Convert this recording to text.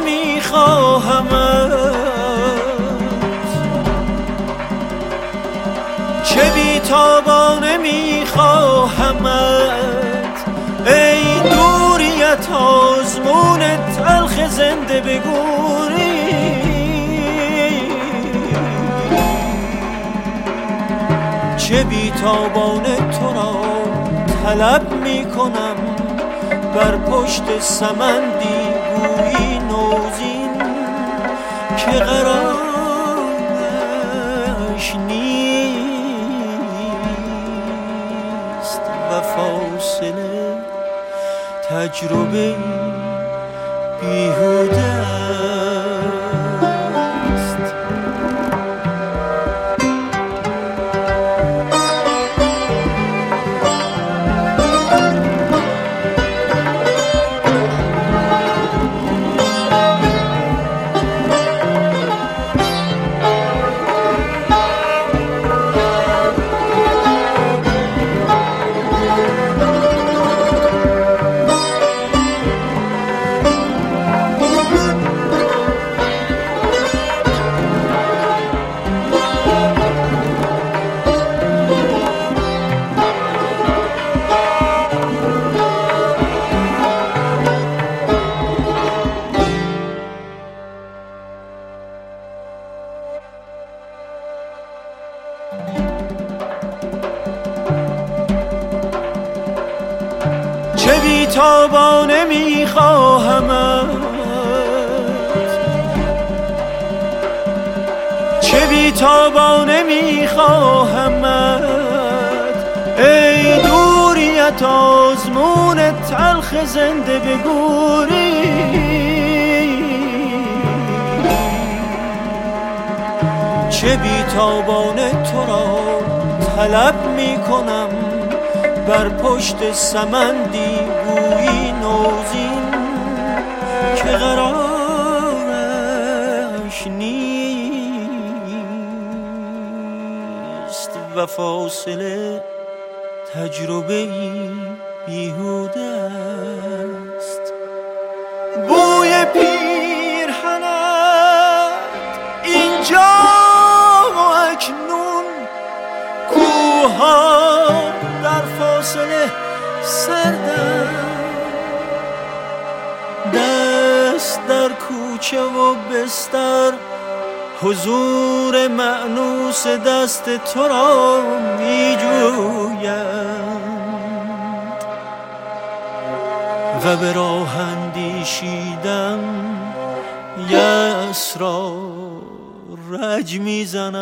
میخواهمت چه بیتابانه میخواهمت ای دوریت آزمون تلخ زنده بگوری. چه بیتابانه تو را طلب می‌کنم بر پشت سمندی که قرارش نیست و فاصله تجربه بیهوده چه بیتابانه میخواهمت چه بیتابانه میخواهمت ای دوریت آزمون تلخ زنده بگوری. چه بیتابانه تو را طلب می‌کنم. بر پشت سمندی گویی نوزین که قرارش نیست و فاصله تجربه بیهوده است. بوی پیرهنت اینجا اکنون کوها در فاصله سردم. دست در کوچه و بستر حضور معنوس دست تو را می جویند و به راه اندیشیدم یس را رج می‌زند